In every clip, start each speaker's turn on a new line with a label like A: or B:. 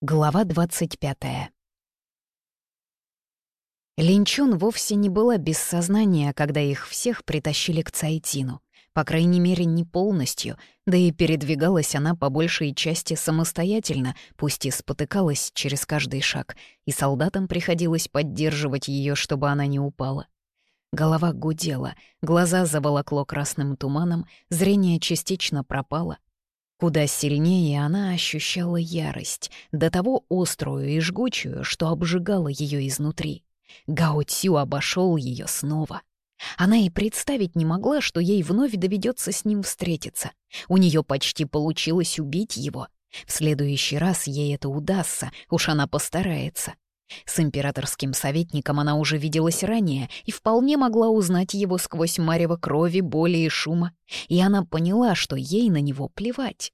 A: Глава 25. Линчун вовсе не была без сознания, когда их всех притащили к Цайтину. По крайней мере, не полностью, да и передвигалась она по большей части самостоятельно, пусть и спотыкалась через каждый шаг, и солдатам приходилось поддерживать ее, чтобы она не упала. Голова гудела, глаза заволокло красным туманом, зрение частично пропало — Куда сильнее она ощущала ярость, до того острую и жгучую, что обжигала ее изнутри. Гао обошел ее снова. Она и представить не могла, что ей вновь доведется с ним встретиться. У нее почти получилось убить его. В следующий раз ей это удастся, уж она постарается. С императорским советником она уже виделась ранее и вполне могла узнать его сквозь марево крови, боли и шума, и она поняла, что ей на него плевать.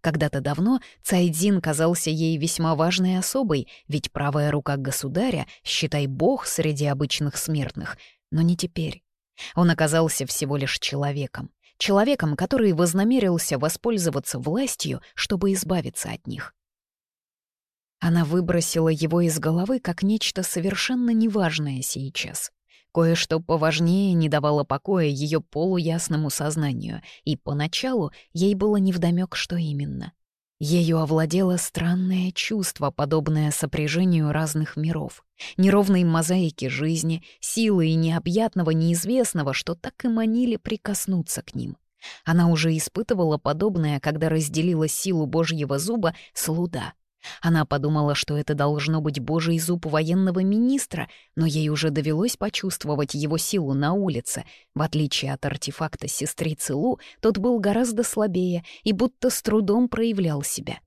A: Когда-то давно Цайдзин казался ей весьма важной особой, ведь правая рука государя, считай бог среди обычных смертных, но не теперь. Он оказался всего лишь человеком, человеком, который вознамерился воспользоваться властью, чтобы избавиться от них. Она выбросила его из головы как нечто совершенно неважное сейчас. Кое-что поважнее не давало покоя ее полуясному сознанию, и поначалу ей было невдомек, что именно. Ею овладело странное чувство, подобное сопряжению разных миров, неровной мозаики жизни, силы и необъятного неизвестного, что так и манили прикоснуться к ним. Она уже испытывала подобное, когда разделила силу Божьего зуба с луда — она подумала, что это должно быть божий зуб военного министра, но ей уже довелось почувствовать его силу на улице. В отличие от артефакта сестрицы Лу, тот был гораздо слабее и будто с трудом проявлял себя.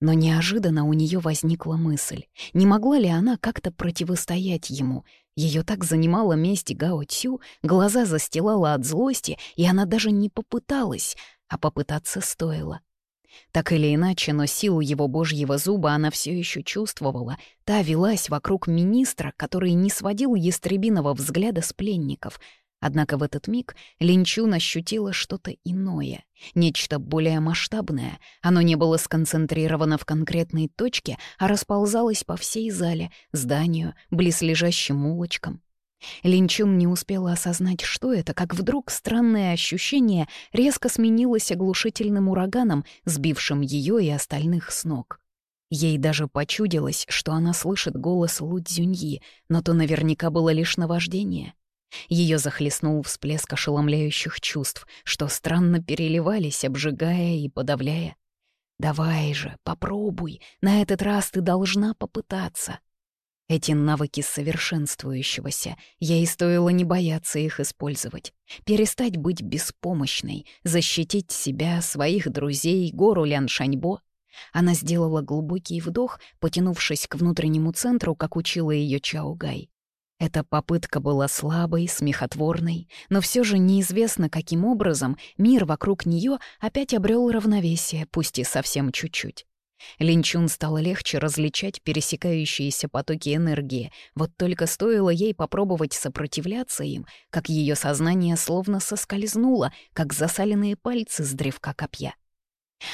A: Но неожиданно у нее возникла мысль, не могла ли она как-то противостоять ему. Ее так занимала месть Гао Цю, глаза застилала от злости, и она даже не попыталась, а попытаться стоило. Так или иначе, но силу его божьего зуба она все еще чувствовала. Та велась вокруг министра, который не сводил ястребиного взгляда с пленников. Однако в этот миг Линчун ощутила что-то иное, нечто более масштабное. Оно не было сконцентрировано в конкретной точке, а расползалось по всей зале, зданию, близлежащим улочкам. Линчун не успела осознать, что это, как вдруг странное ощущение резко сменилось оглушительным ураганом, сбившим ее и остальных с ног. Ей даже почудилось, что она слышит голос Лудзюньи, но то наверняка было лишь наваждение. Ее захлестнул всплеск ошеломляющих чувств, что странно переливались, обжигая и подавляя. «Давай же, попробуй, на этот раз ты должна попытаться». Эти навыки совершенствующегося, ей стоило не бояться их использовать, перестать быть беспомощной, защитить себя, своих друзей, гору Шаньбо. Она сделала глубокий вдох, потянувшись к внутреннему центру, как учила ее Чаугай. Эта попытка была слабой, смехотворной, но все же неизвестно, каким образом мир вокруг нее опять обрел равновесие, пусть и совсем чуть-чуть. Линчун стало легче различать пересекающиеся потоки энергии, вот только стоило ей попробовать сопротивляться им, как ее сознание словно соскользнуло, как засаленные пальцы с древка копья.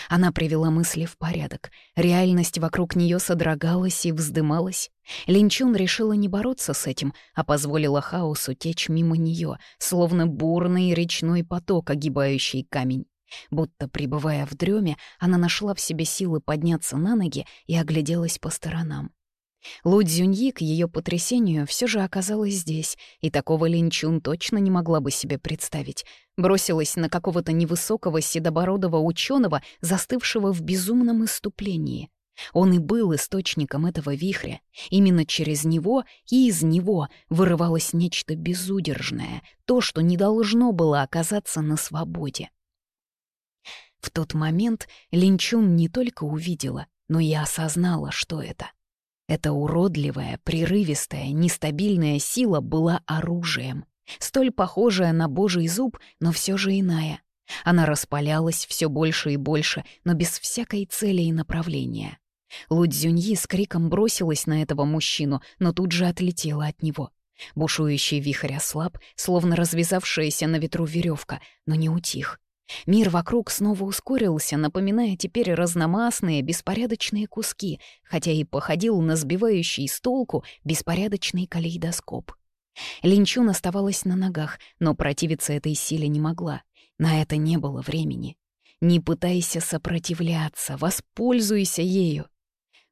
A: Она привела мысли в порядок. Реальность вокруг нее содрогалась и вздымалась. Линчун решила не бороться с этим, а позволила хаосу течь мимо нее, словно бурный речной поток, огибающий камень. Будто пребывая в дреме, она нашла в себе силы подняться на ноги и огляделась по сторонам. Лу Цзюньи к ее потрясению все же оказалась здесь, и такого Линчун точно не могла бы себе представить. Бросилась на какого-то невысокого седобородого ученого, застывшего в безумном иступлении. Он и был источником этого вихря. Именно через него и из него вырывалось нечто безудержное, то, что не должно было оказаться на свободе. В тот момент Линчун не только увидела, но и осознала, что это. Эта уродливая, прерывистая, нестабильная сила была оружием, столь похожая на божий зуб, но все же иная. Она распалялась все больше и больше, но без всякой цели и направления. Лудзюньи с криком бросилась на этого мужчину, но тут же отлетела от него. Бушующий вихрь ослаб, словно развязавшаяся на ветру веревка, но не утих. Мир вокруг снова ускорился, напоминая теперь разномастные, беспорядочные куски, хотя и походил на сбивающий с толку беспорядочный калейдоскоп. Линчун оставалась на ногах, но противиться этой силе не могла. На это не было времени. Не пытайся сопротивляться, воспользуйся ею.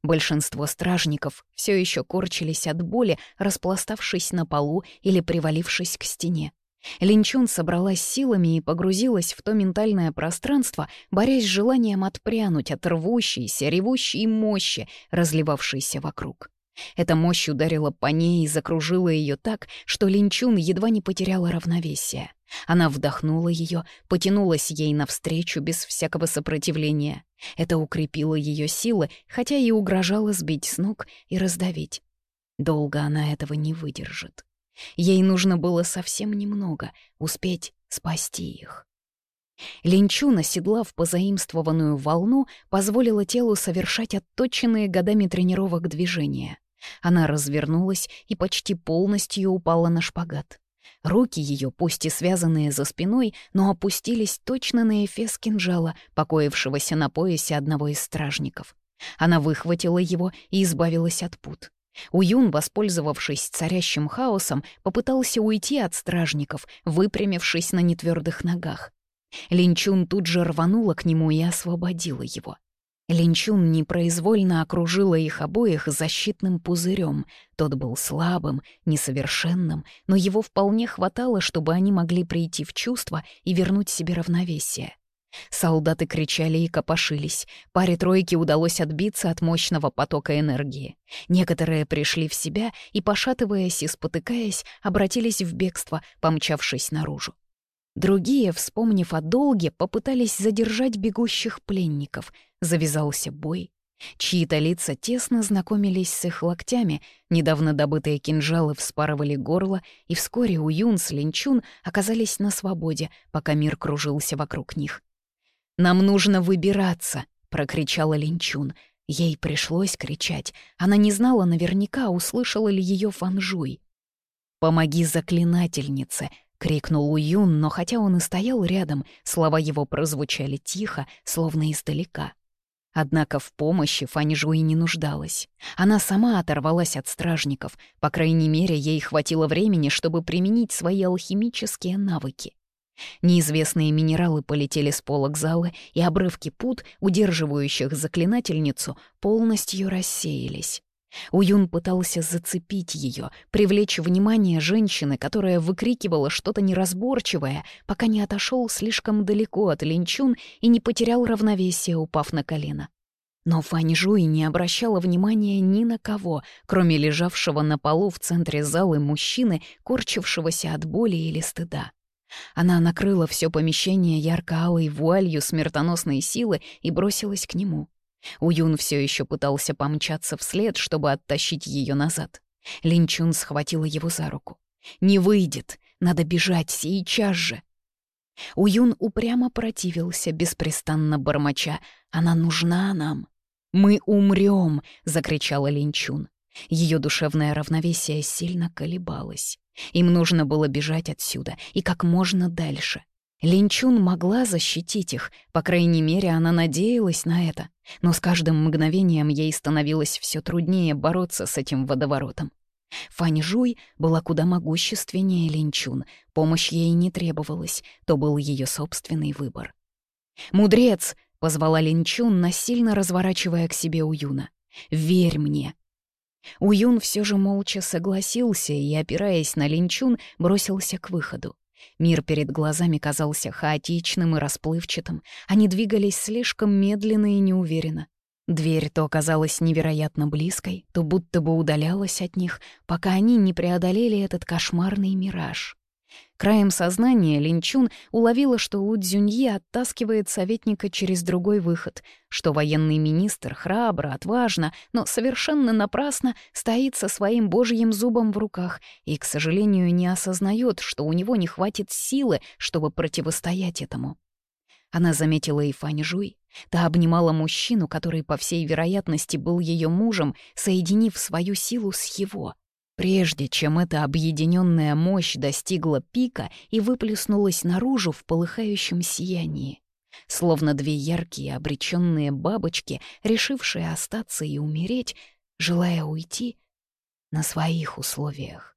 A: Большинство стражников все еще корчились от боли, распластавшись на полу или привалившись к стене. Линчун собралась силами и погрузилась в то ментальное пространство, борясь с желанием отпрянуть от рвущейся, ревущей мощи, разливавшейся вокруг. Эта мощь ударила по ней и закружила ее так, что Линчун едва не потеряла равновесие. Она вдохнула ее, потянулась ей навстречу без всякого сопротивления. Это укрепило ее силы, хотя и угрожало сбить с ног и раздавить. Долго она этого не выдержит. Ей нужно было совсем немного, успеть спасти их. Линчу, наседлав позаимствованную волну, позволила телу совершать отточенные годами тренировок движения. Она развернулась и почти полностью упала на шпагат. Руки ее, пусть и связанные за спиной, но опустились точно на эфес кинжала, покоившегося на поясе одного из стражников. Она выхватила его и избавилась от пут. Уюн, воспользовавшись царящим хаосом, попытался уйти от стражников, выпрямившись на нетвердых ногах. Линчун тут же рванула к нему и освободила его. Линчун непроизвольно окружила их обоих защитным пузырем. Тот был слабым, несовершенным, но его вполне хватало, чтобы они могли прийти в чувство и вернуть себе равновесие. Солдаты кричали и копошились. Паре тройки удалось отбиться от мощного потока энергии. Некоторые пришли в себя и, пошатываясь и спотыкаясь, обратились в бегство, помчавшись наружу. Другие, вспомнив о долге, попытались задержать бегущих пленников. Завязался бой. Чьи-то лица тесно знакомились с их локтями, недавно добытые кинжалы вспарывали горло, и вскоре Уюн с Линчун оказались на свободе, пока мир кружился вокруг них. Нам нужно выбираться!» — прокричала Линчун. Ей пришлось кричать. Она не знала наверняка, услышала ли ее Фанжуй. «Помоги заклинательнице!» — крикнул Уюн, но хотя он и стоял рядом, слова его прозвучали тихо, словно издалека. Однако в помощи Фанжуи не нуждалась. Она сама оторвалась от стражников, по крайней мере, ей хватило времени, чтобы применить свои алхимические навыки. Неизвестные минералы полетели с полок зала, и обрывки пут, удерживающих заклинательницу, полностью рассеялись. Уюн пытался зацепить ее, привлечь внимание женщины, которая выкрикивала что-то неразборчивое, пока не отошел слишком далеко от Линчун и не потерял равновесие, упав на колено. Но Фань Жуй не обращала внимания ни на кого, кроме лежавшего на полу в центре залы мужчины, корчившегося от боли или стыда. Она накрыла все помещение ярко-алой вуалью смертоносной силы и бросилась к нему. Уюн все еще пытался помчаться вслед, чтобы оттащить ее назад. Линчун схватила его за руку. «Не выйдет! Надо бежать сейчас же!» Уюн упрямо противился, беспрестанно бормоча. «Она нужна нам!» «Мы умрем!» — закричала Линчун. Ее душевное равновесие сильно колебалось. Им нужно было бежать отсюда и как можно дальше. Линчун могла защитить их, по крайней мере, она надеялась на это, но с каждым мгновением ей становилось все труднее бороться с этим водоворотом. Фаньжуй была куда могущественнее Линчун, помощь ей не требовалась, то был ее собственный выбор. «Мудрец!» — позвала Линчун, насильно разворачивая к себе Уюна. «Верь мне, Уюн все же молча согласился и, опираясь на линчун, бросился к выходу. Мир перед глазами казался хаотичным и расплывчатым, они двигались слишком медленно и неуверенно. Дверь то казалась невероятно близкой, то будто бы удалялась от них, пока они не преодолели этот кошмарный мираж. Краем сознания Линчун уловила, что Лу Цзюньи оттаскивает советника через другой выход, что военный министр храбро, отважно, но совершенно напрасно стоит со своим божьим зубом в руках и, к сожалению, не осознает, что у него не хватит силы, чтобы противостоять этому. Она заметила и Фань Жуй. Та обнимала мужчину, который, по всей вероятности, был ее мужем, соединив свою силу с его. Прежде чем эта объединенная мощь достигла пика и выплеснулась наружу в полыхающем сиянии, словно две яркие обреченные бабочки, решившие остаться и умереть, желая уйти на своих условиях.